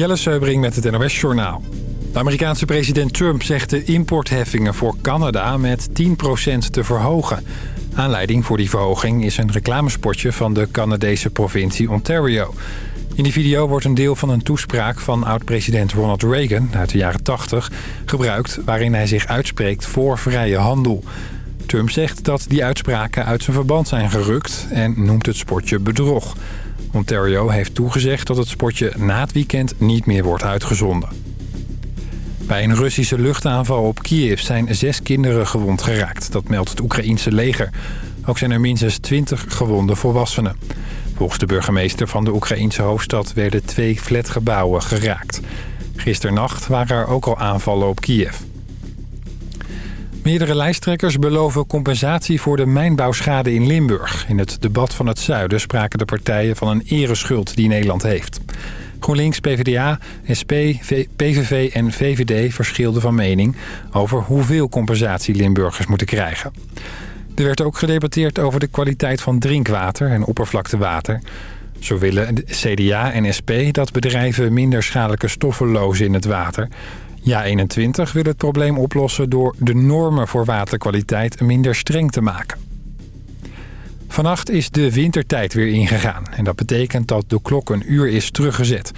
Jelle Seubring met het NOS Journaal. De Amerikaanse president Trump zegt de importheffingen voor Canada met 10% te verhogen. Aanleiding voor die verhoging is een reclamespotje van de Canadese provincie Ontario. In die video wordt een deel van een toespraak van oud-president Ronald Reagan uit de jaren 80 gebruikt... waarin hij zich uitspreekt voor vrije handel. Trump zegt dat die uitspraken uit zijn verband zijn gerukt en noemt het spotje bedrog. Ontario heeft toegezegd dat het spotje na het weekend niet meer wordt uitgezonden. Bij een Russische luchtaanval op Kiev zijn zes kinderen gewond geraakt. Dat meldt het Oekraïense leger. Ook zijn er minstens twintig gewonde volwassenen. Volgens de burgemeester van de Oekraïense hoofdstad werden twee flatgebouwen geraakt. Gisternacht waren er ook al aanvallen op Kiev. Meerdere lijsttrekkers beloven compensatie voor de mijnbouwschade in Limburg. In het debat van het zuiden spraken de partijen van een ereschuld die Nederland heeft. GroenLinks, PvdA, SP, PVV en VVD verschilden van mening... over hoeveel compensatie Limburgers moeten krijgen. Er werd ook gedebatteerd over de kwaliteit van drinkwater en oppervlaktewater. Zo willen CDA en SP dat bedrijven minder schadelijke stoffen lozen in het water... Ja21 wil het probleem oplossen door de normen voor waterkwaliteit minder streng te maken. Vannacht is de wintertijd weer ingegaan. En dat betekent dat de klok een uur is teruggezet.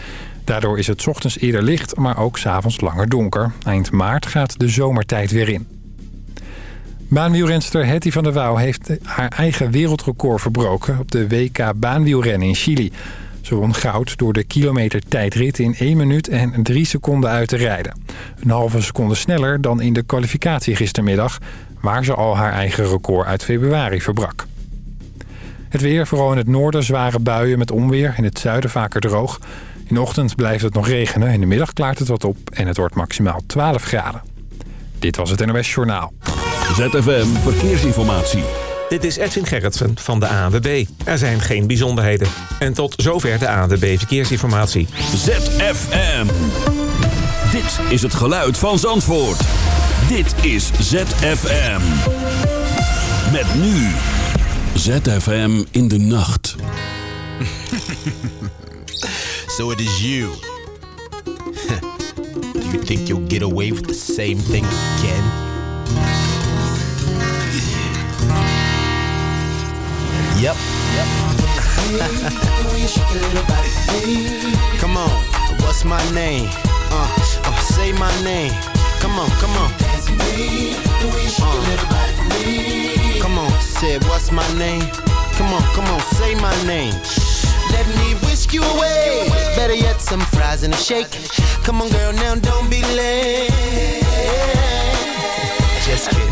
Daardoor is het ochtends eerder licht, maar ook s'avonds langer donker. Eind maart gaat de zomertijd weer in. Baanwielrenster Hetty van der Wouw heeft haar eigen wereldrecord verbroken... op de WK baanwielrennen in Chili. Ze won goud door de kilometer tijdrit in 1 minuut en 3 seconden uit te rijden. Een halve seconde sneller dan in de kwalificatie gistermiddag... waar ze al haar eigen record uit februari verbrak. Het weer, vooral in het noorden, zware buien met onweer. In het zuiden vaker droog. In de ochtend blijft het nog regenen. In de middag klaart het wat op en het wordt maximaal 12 graden. Dit was het NOS Journaal. ZFM Verkeersinformatie. Dit is Edwin Gerritsen van de ANWB. Er zijn geen bijzonderheden. En tot zover de ANWB Verkeersinformatie. ZFM. Dit is het geluid van Zandvoort. Dit is ZFM. Met nu... ZFM in de nacht. so it is you. Do you think you'll get away with the same thing again? Yep. Yep. come on, what's my name? Uh, uh, say my name. Come on, come on. Uh. Come on, said what's my name? Come on, come on, say my name. Let me whisk you away. Better yet, some fries and a shake. Come on, girl, now don't be late. Just kidding.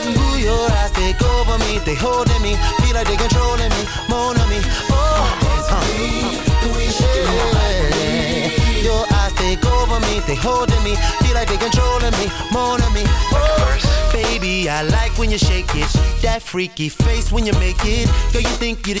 your eyes take over me, they holding me, feel like they controlling me, more on me. Oh, uh. yeah. Your eyes take over me, they holding me, feel like they controlling me, more on me. Oh, baby, I like when you shake it, that freaky face when you make it. Girl, you think you the sh-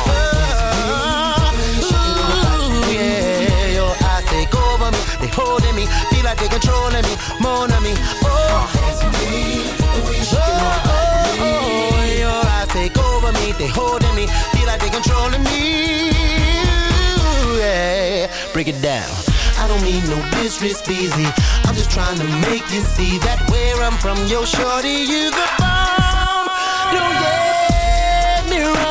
They holding me, feel like they controlling me, more than me. Oh. oh, oh, oh, your eyes take over me, they holding me, feel like they controlling me. Yeah, break it down. I don't mean no disrespect, easy. I'm just trying to make you see that where I'm from, yo, shorty, you the bomb. Don't get me wrong.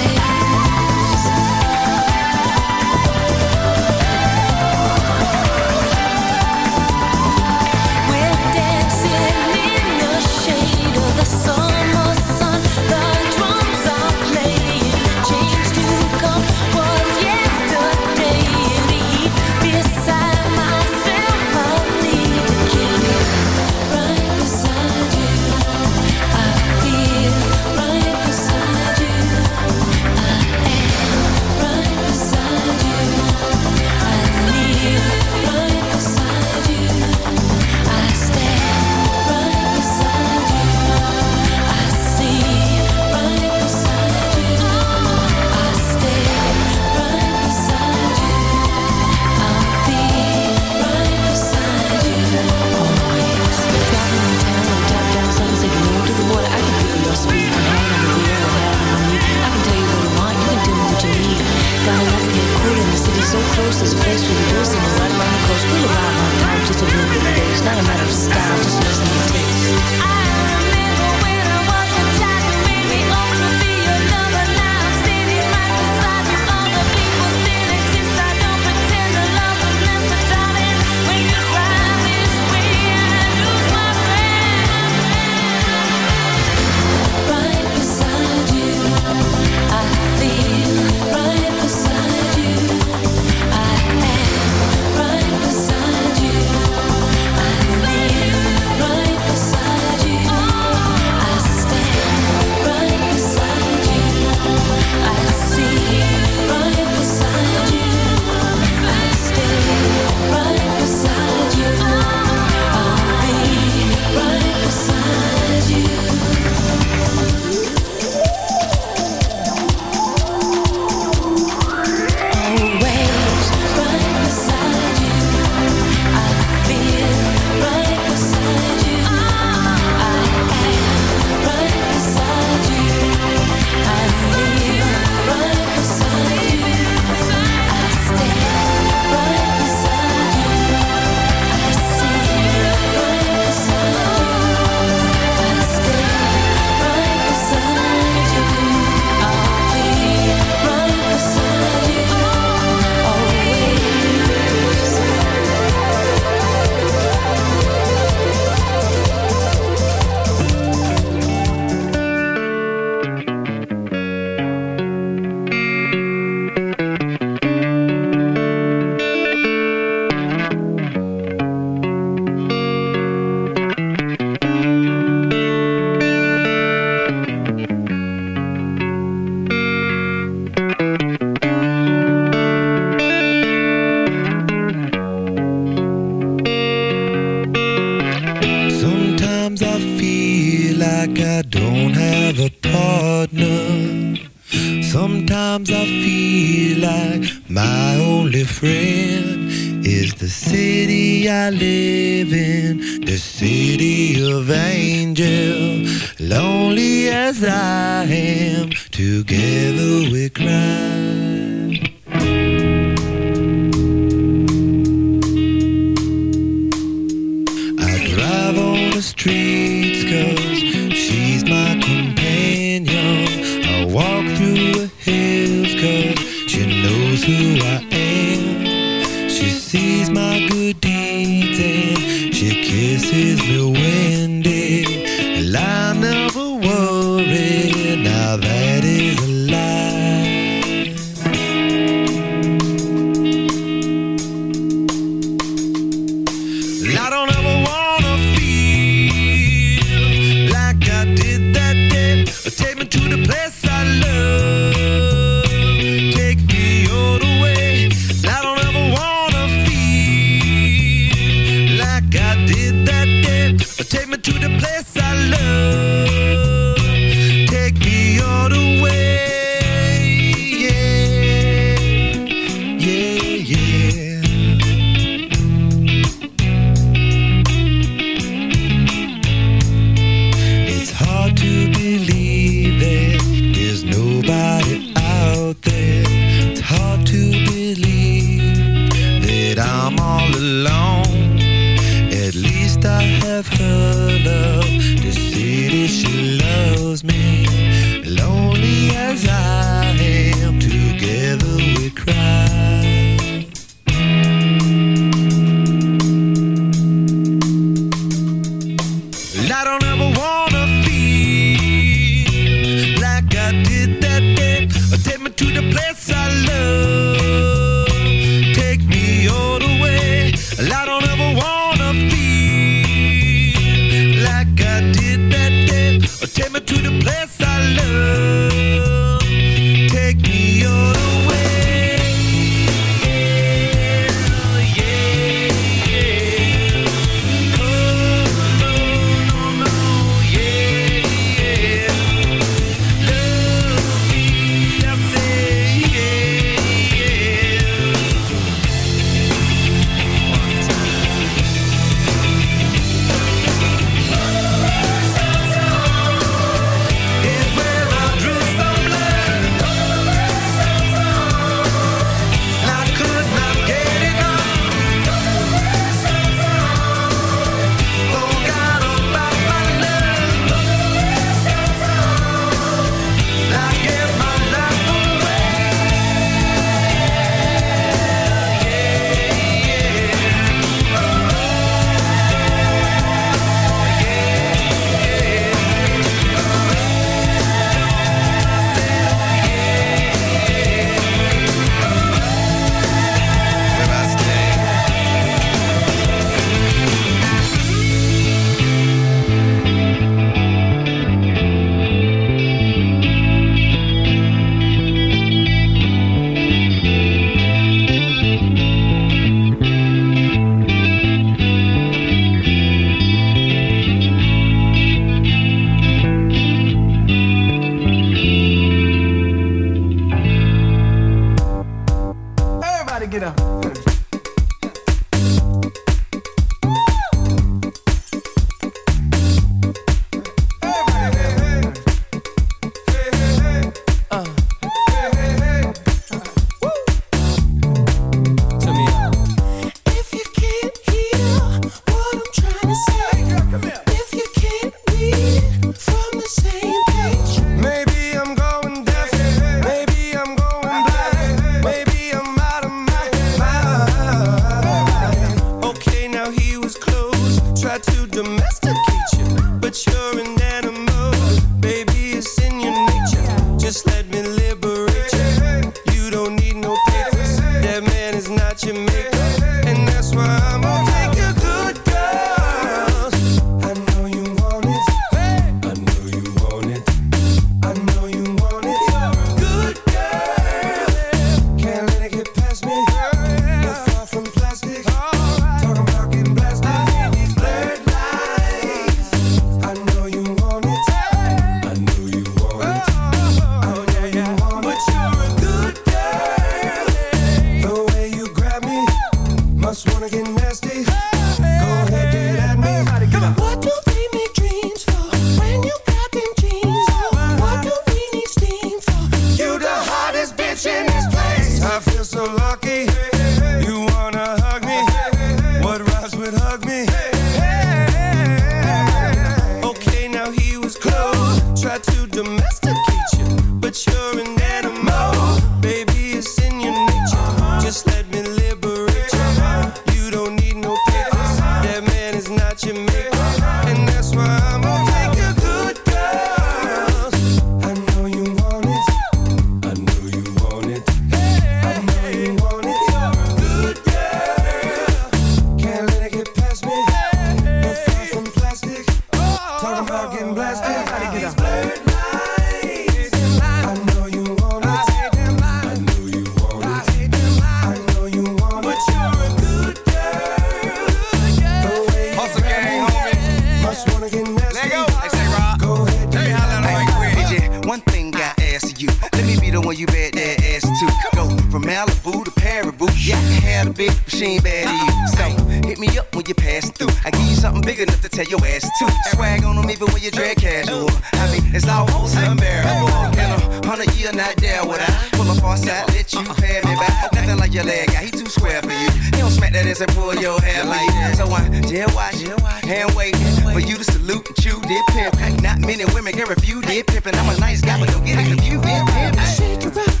Let me be the one you bet that ass to. Go from Malibu to Paribu. Yeah, I can have a big machine bad to you. So hit me up when you pass through. I give you something big enough to tell your ass to. Swag on them even when you drag casual. I mean, it's almost unbearable. In a hundred year, not there would I pull up on side, let you uh-uh. pay me back. Nothing like your leg guy, he too square for you. He don't smack that ass and pull your hair like that. So I jail watch, hand wait for you to salute and chew did pimp. Not many women can refuse did pimp, and I'm a nice guy, but don't get it confused. Did pimp. Shake it up.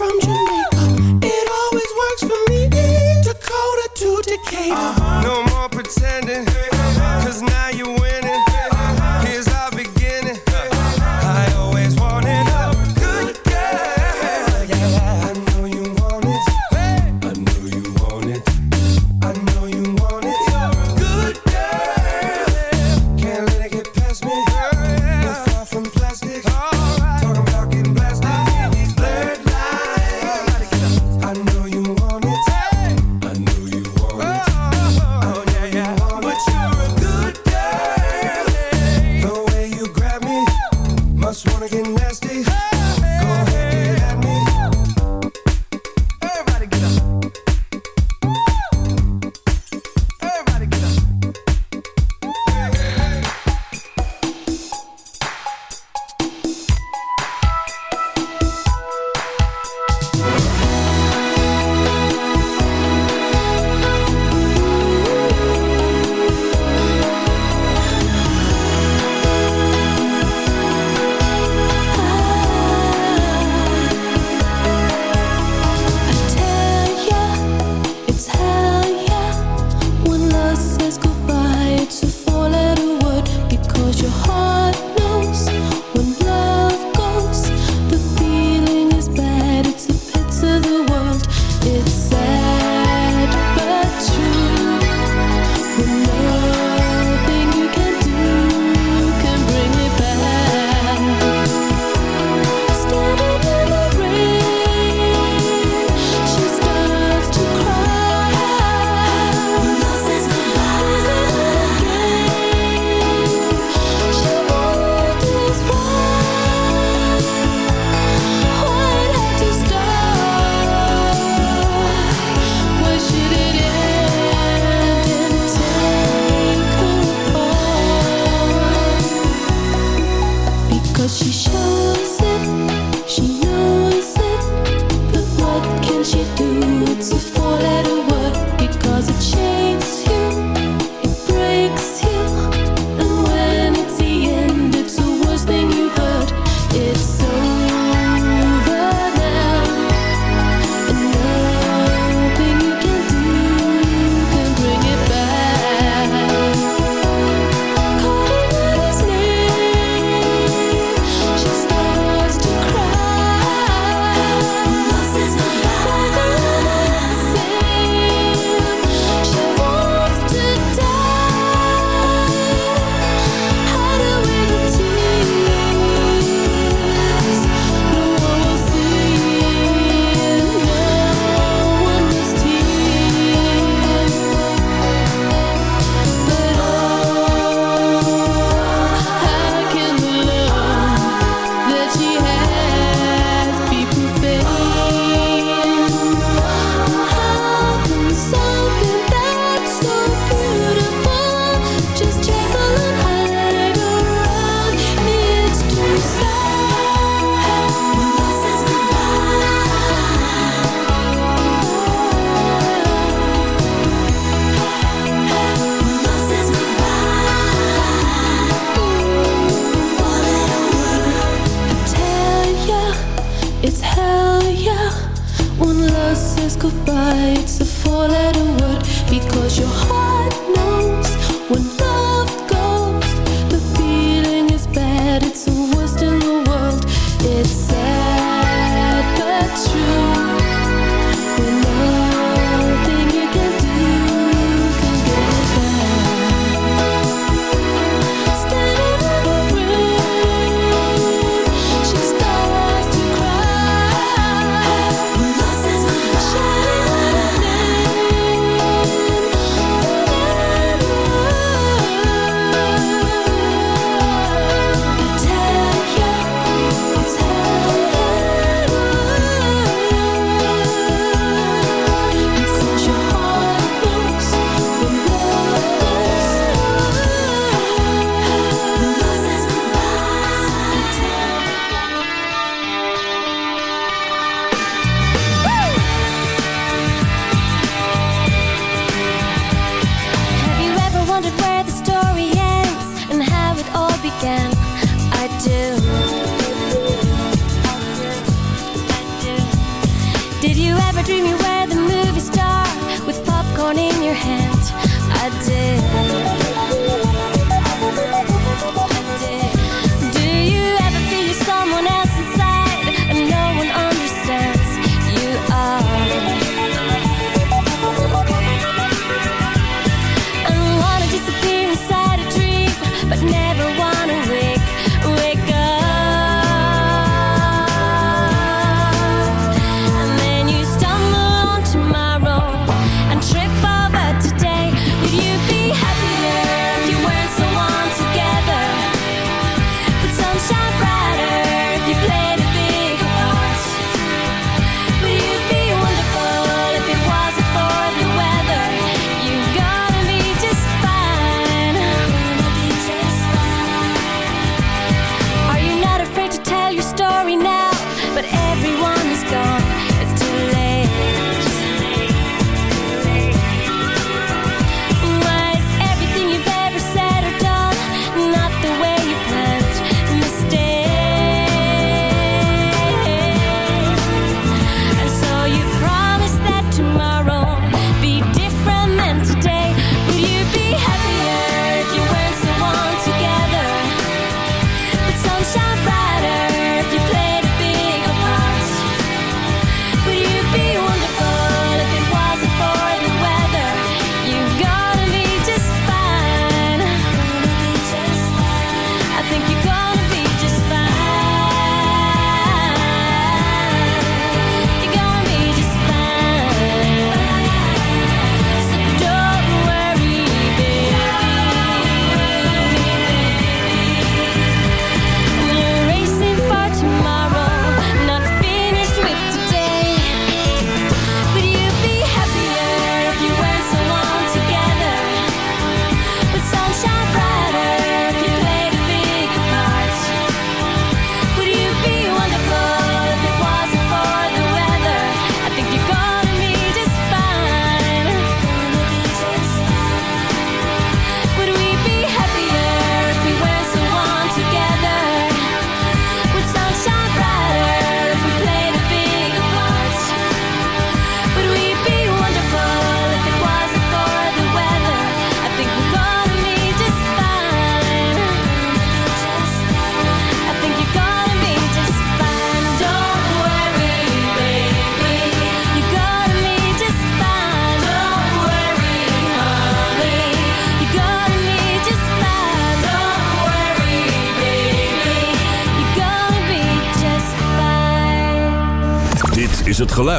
From Jamaica. It always works for me. Dakota to Decatur. No